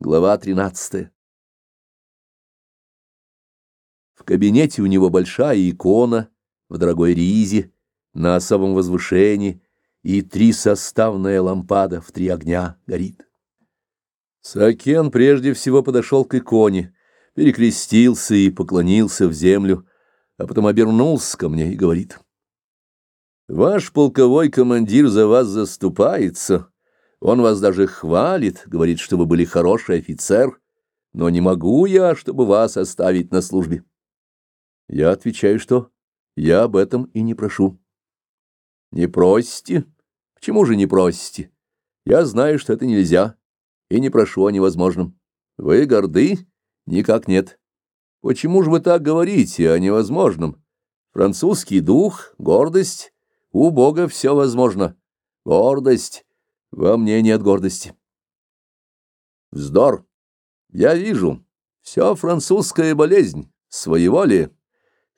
Глава 13. В кабинете у него большая икона в дорогой ризе на особом возвышении и три составная лампада в три огня горит. Сакен прежде всего подошел к иконе, перекрестился и поклонился в землю, а потом обернулся ко мне и говорит. «Ваш полковой командир за вас заступается». Он вас даже хвалит, говорит, что вы были хороший офицер, но не могу я, чтобы вас оставить на службе. Я отвечаю, что я об этом и не прошу. Не просите? Почему же не просите? Я знаю, что это нельзя, и не прошу о невозможном. Вы горды? Никак нет. Почему же вы так говорите о невозможном? Французский дух, гордость, у Бога все возможно. Гордость во мне нет гордости. Вздор. Я вижу. Все французская болезнь. Своеволие.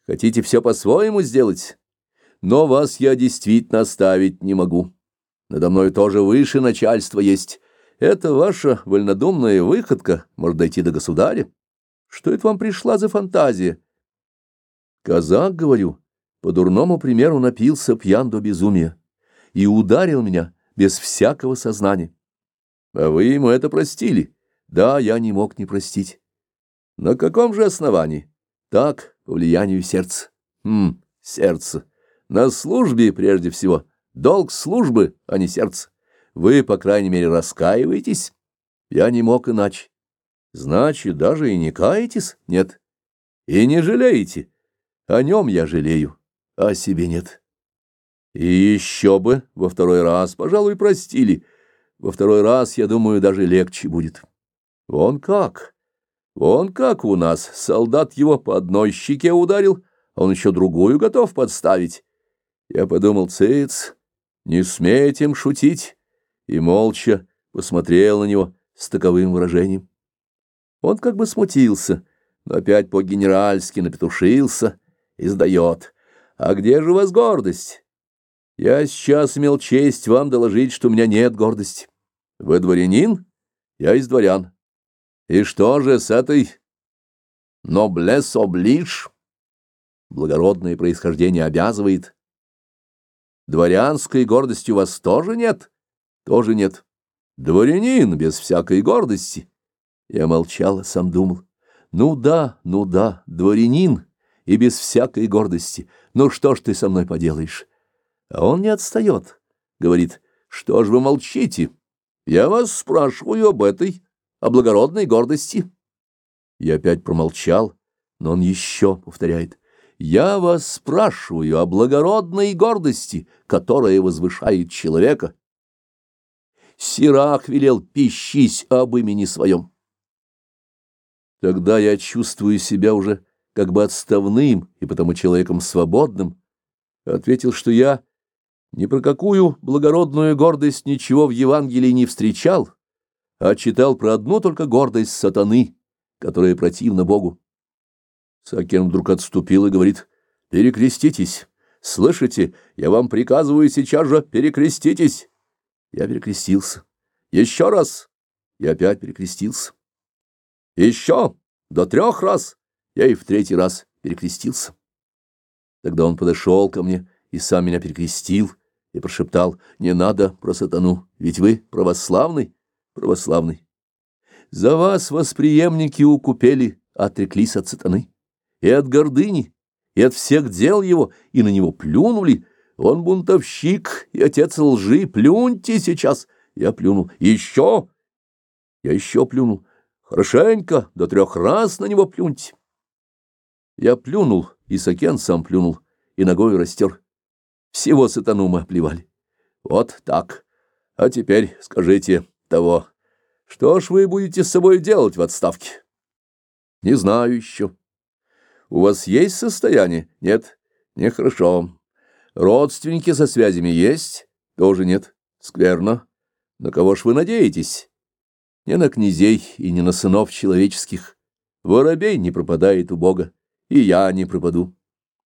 Хотите все по-своему сделать? Но вас я действительно оставить не могу. Надо мной тоже выше начальство есть. Это ваша вольнодумная выходка может дойти до государя. Что это вам пришла за фантазия? Казак, говорю, по дурному примеру напился пьян до безумия и ударил меня без всякого сознания. А вы ему это простили? Да, я не мог не простить. На каком же основании? Так, по влиянию сердца. Хм, сердце. На службе прежде всего. Долг службы, а не сердце. Вы, по крайней мере, раскаиваетесь? Я не мог иначе. Значит, даже и не каетесь? Нет. И не жалеете? О нем я жалею, а о себе нет. И еще бы, во второй раз, пожалуй, простили. Во второй раз, я думаю, даже легче будет. Вон как, вон как у нас. Солдат его по одной щеке ударил, а он еще другую готов подставить. Я подумал, цыц, не смейте им шутить, и молча посмотрел на него с таковым выражением. Он как бы смутился, но опять по-генеральски напетушился и сдает. «А где же у вас гордость?» Я сейчас имел честь вам доложить, что у меня нет гордости. Вы дворянин? Я из дворян. И что же с этой «noblesse oblige»? Благородное происхождение обязывает. Дворянской гордости у вас тоже нет? Тоже нет. Дворянин без всякой гордости. Я молчал, сам думал. Ну да, ну да, дворянин и без всякой гордости. Ну что ж ты со мной поделаешь? А он не отстает. Говорит, что ж вы молчите? Я вас спрашиваю об этой, о благородной гордости. Я опять промолчал, но он еще повторяет. Я вас спрашиваю о благородной гордости, которая возвышает человека. Сирах велел пищись об имени своем. Тогда я чувствую себя уже как бы отставным и потому человеком свободным, ответил, что я ни про какую благородную гордость ничего в Евангелии не встречал, а читал про одну только гордость сатаны, которая противна Богу. Сакен вдруг отступил и говорит, «Перекреститесь! Слышите, я вам приказываю сейчас же, перекреститесь!» Я перекрестился. «Еще раз!» Я опять перекрестился. «Еще! До трех раз!» Я и в третий раз перекрестился. Тогда он подошел ко мне и сам меня перекрестил, и прошептал, «Не надо про сатану, ведь вы православный, православный. За вас восприемники укупели, отреклись от сатаны, и от гордыни, и от всех дел его, и на него плюнули. Он бунтовщик и отец лжи, плюньте сейчас!» Я плюнул. «Еще!» Я еще плюнул. «Хорошенько, до трех раз на него плюньте!» Я плюнул, и Сакен сам плюнул, и ногой растер. Всего сатану мы оплевали. Вот так. А теперь скажите того, что ж вы будете с собой делать в отставке? Не знаю еще. У вас есть состояние? Нет? Нехорошо. Родственники со связями есть? Тоже нет. Скверно. На кого ж вы надеетесь? Не на князей и не на сынов человеческих. Воробей не пропадает у Бога, и я не пропаду.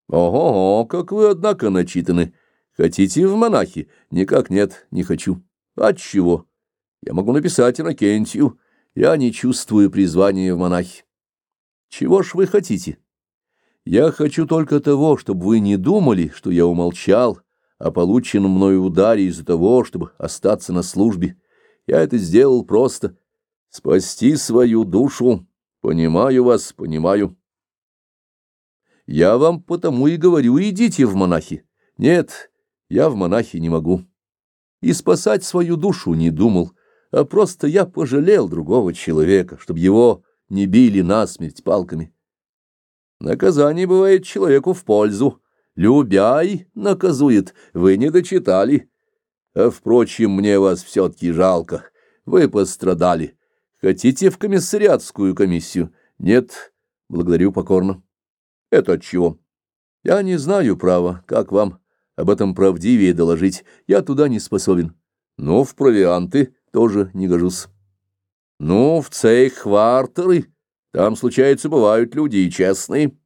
Ого, как вы, однако, начитаны. Хотите в монахи? Никак нет, не хочу. Отчего? Я могу написать Иннокентию. Я не чувствую призвания в монахи. Чего ж вы хотите? Я хочу только того, чтобы вы не думали, что я умолчал о полученном мною ударе из-за того, чтобы остаться на службе. Я это сделал просто спасти свою душу. Понимаю вас, понимаю. Я вам потому и говорю, идите в монахи. Нет, я в монахи не могу. И спасать свою душу не думал, а просто я пожалел другого человека, чтобы его не били насмерть палками. Наказание бывает человеку в пользу. Любяй наказует, вы не дочитали. А, впрочем, мне вас все-таки жалко. Вы пострадали. Хотите в комиссариатскую комиссию? Нет, благодарю покорно. Это от чего? Я не знаю права, как вам об этом правдивее доложить. Я туда не способен. Но в провианты тоже не гожусь. Ну, в цейх-квартеры, там, случается, бывают люди и честные.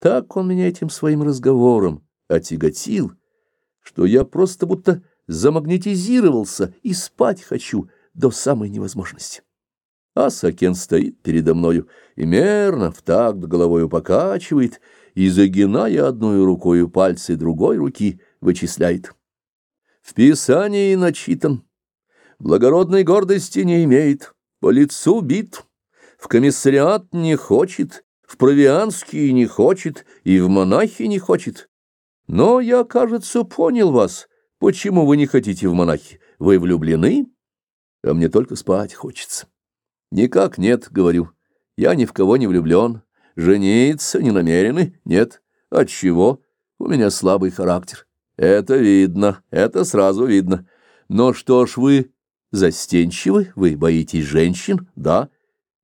Так он меня этим своим разговором отяготил, что я просто будто замагнетизировался и спать хочу до самой невозможности. А Сакен стоит передо мною и мерно в такт головою покачивает и, загиная одной рукой пальцы другой руки, вычисляет. В Писании начитан, благородной гордости не имеет, по лицу бит, в комиссариат не хочет, в провианские не хочет и в монахи не хочет. Но я, кажется, понял вас, почему вы не хотите в монахи. Вы влюблены, а мне только спать хочется. Никак нет, говорю. Я ни в кого не влюблен. Жениться не намерены? Нет. Отчего? У меня слабый характер. Это видно, это сразу видно. Но что ж вы застенчивы? Вы боитесь женщин? Да.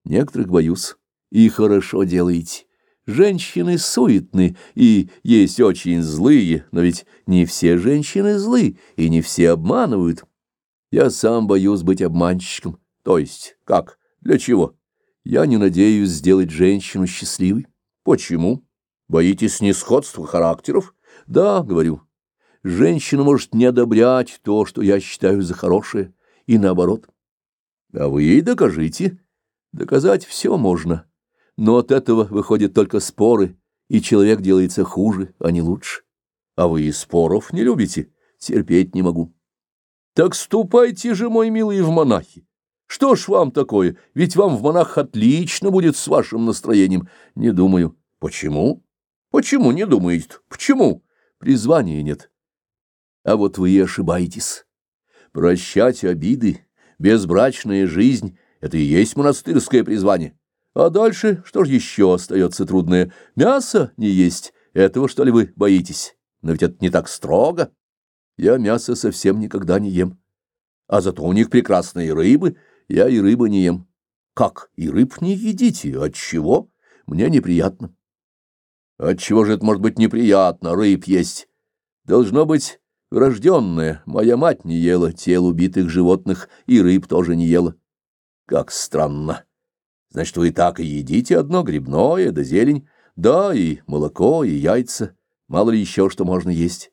Некоторых боюсь. И хорошо делаете. Женщины суетны и есть очень злые, но ведь не все женщины злы и не все обманывают. Я сам боюсь быть обманщиком. То есть, как? Для чего? Я не надеюсь сделать женщину счастливой. Почему? Боитесь несходства характеров? Да, говорю. Женщина может не одобрять то, что я считаю за хорошее, и наоборот. А вы ей докажите. Доказать все можно. Но от этого выходят только споры, и человек делается хуже, а не лучше. А вы и споров не любите? Терпеть не могу. Так ступайте же, мой милый, в монахи. Что ж вам такое? Ведь вам в монах отлично будет с вашим настроением. Не думаю. Почему? Почему не думаете? Почему? Призвания нет. А вот вы и ошибаетесь. Прощать обиды, безбрачная жизнь — это и есть монастырское призвание. А дальше что ж еще остается трудное? Мясо не есть. Этого, что ли, вы боитесь? Но ведь это не так строго. Я мясо совсем никогда не ем. А зато у них прекрасные рыбы — я и рыбы не ем. Как, и рыб не едите? От чего? Мне неприятно. От чего же это может быть неприятно, рыб есть? Должно быть врожденное. Моя мать не ела тел убитых животных, и рыб тоже не ела. Как странно. Значит, вы и так и едите одно грибное, да зелень, да, и молоко, и яйца. Мало ли еще что можно есть.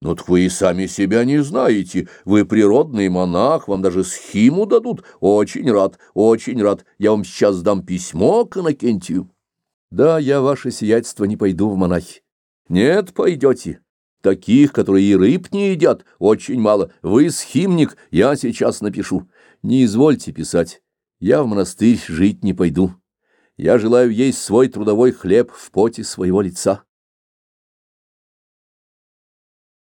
Ну так вы и сами себя не знаете. Вы природный монах, вам даже схиму дадут. Очень рад, очень рад. Я вам сейчас дам письмо к Иннокентию. Да, я, ваше сиятельство, не пойду в монахи. Нет, пойдете. Таких, которые и рыб не едят, очень мало. Вы схимник, я сейчас напишу. Не извольте писать. Я в монастырь жить не пойду. Я желаю есть свой трудовой хлеб в поте своего лица.